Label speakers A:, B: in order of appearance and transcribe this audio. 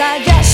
A: I guess